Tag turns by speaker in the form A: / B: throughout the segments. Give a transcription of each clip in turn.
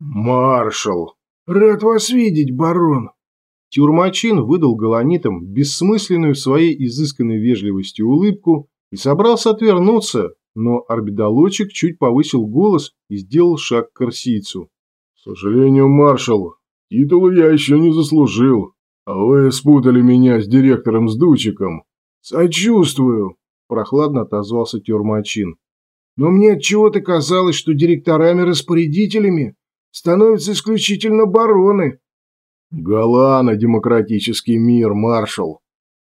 A: «Маршал! Рад вас видеть, барон!»
B: Тюрмачин выдал галанитам бессмысленную своей изысканной вежливости улыбку и собрался отвернуться, но орбидолочек чуть повысил голос и сделал шаг к корсийцу.
A: «К сожалению, маршал, титулу я еще не заслужил, а вы спутали меня с директором Сдучиком».
B: «Сочувствую», – прохладно отозвался Тюрмачин.
A: «Но мне от чего то казалось, что директорами-распорядителями становятся исключительно бароны».
B: «Галана, демократический мир, маршал.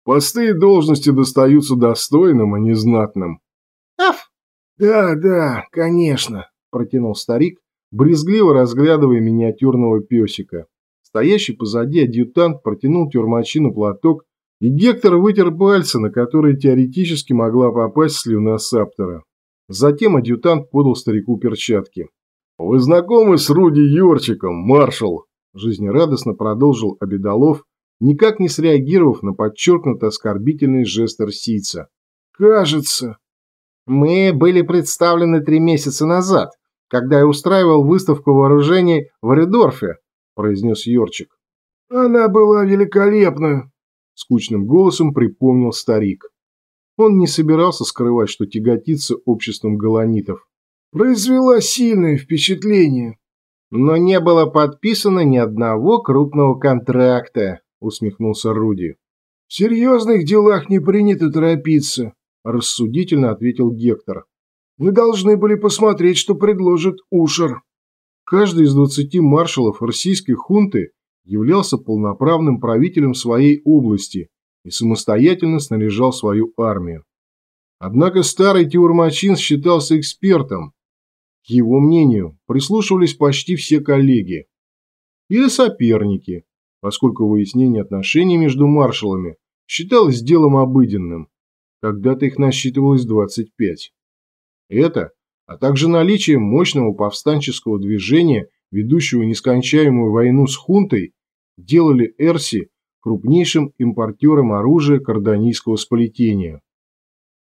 B: Посты и должности достаются достойным, а не знатным».
A: «Аф!» «Да, да, конечно», – протянул старик, брезгливо разглядывая миниатюрного песика. Стоящий позади адъютант протянул тюрмачину платок, и Гектор вытер пальцы, на которые теоретически могла попасть слюна Саптора. Затем адъютант подал старику перчатки. «Вы знакомы с Руди Йорчиком, маршал?» Жизнерадостно продолжил Обедолов, никак не среагировав на подчеркнуто оскорбительный жест арсийца.
B: «Кажется», мы были представлены три месяца назад, когда я устраивал выставку вооружений в Ридорфе, произнес Йорчик.
A: Она была великолепна, скучным голосом припомнил старик. Он не собирался скрывать, что тяготится обществом галанитов. Произвела сильное впечатление.
B: Но не было подписано ни одного крупного контракта, усмехнулся Руди.
A: В серьезных делах не принято торопиться. – рассудительно ответил Гектор. «Мы должны были посмотреть, что предложит Ушер».
B: Каждый из двадцати маршалов российской хунты являлся полноправным правителем своей области и самостоятельно снаряжал свою армию. Однако старый Тиурмачин считался экспертом. К его мнению прислушивались почти все коллеги. Или соперники, поскольку выяснение отношений между маршалами считалось делом обыденным. Когда-то их насчитывалось 25. Это, а также наличие мощного повстанческого движения, ведущего нескончаемую войну с хунтой, делали Эрси крупнейшим импортером оружия карданийского сплетения.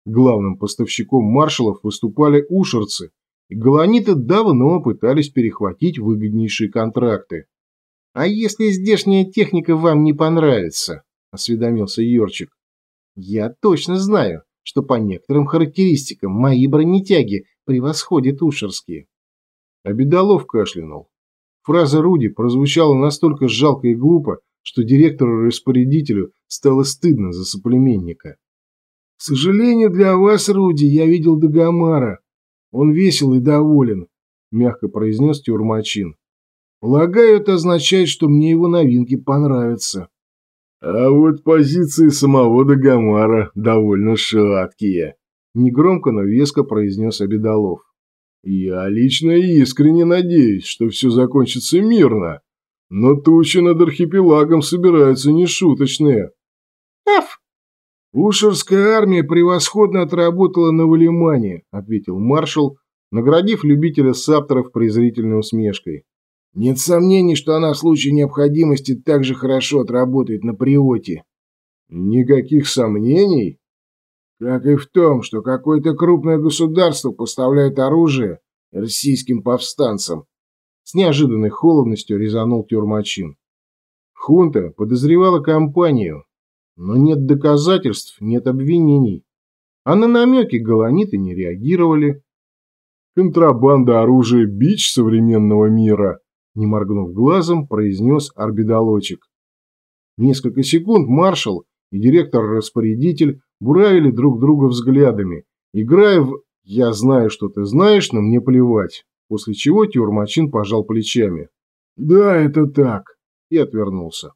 B: Главным поставщиком маршалов выступали ушерцы, и галаниты давно пытались перехватить выгоднейшие контракты. «А если здешняя техника вам не понравится?» – осведомился Йорчик. Я точно знаю, что по некоторым характеристикам мои бронетяги превосходят ушерские. Обедолов кашлянул. Фраза Руди прозвучала настолько жалко и глупо, что директору-распорядителю стало стыдно за соплеменника.
A: «К сожалению для вас, Руди, я видел Дагомара. Он весел и доволен», – мягко произнес Тюрмачин. «Полагаю, это означает, что мне его новинки понравятся».
B: А вот позиции самого Дагомара довольно шаткие. Негромко, но веско произнес Обедолов. Я лично искренне надеюсь, что все закончится мирно. Но тучи над архипелагом собираются нешуточные.
A: Аф! Ушерская армия превосходно отработала на Валимане, ответил маршал, наградив любителя сапторов презрительной усмешкой. Нет сомнений, что она в случае необходимости также хорошо отработает на Приоте.
B: Никаких сомнений?
A: Как и в том, что какое-то крупное государство поставляет оружие российским повстанцам. С неожиданной холодностью резанул Тюрмачин. Хунта подозревала компанию, но нет доказательств, нет обвинений. А на намеки галаниты не реагировали.
B: Контрабанда оружия – бич современного мира не моргнув глазом, произнес орбидолочек. Несколько секунд маршал и директор-распорядитель буравили друг друга взглядами, играя в «я знаю, что ты знаешь, но мне плевать», после чего Тюрмачин пожал плечами.
A: «Да, это так»,
B: и отвернулся.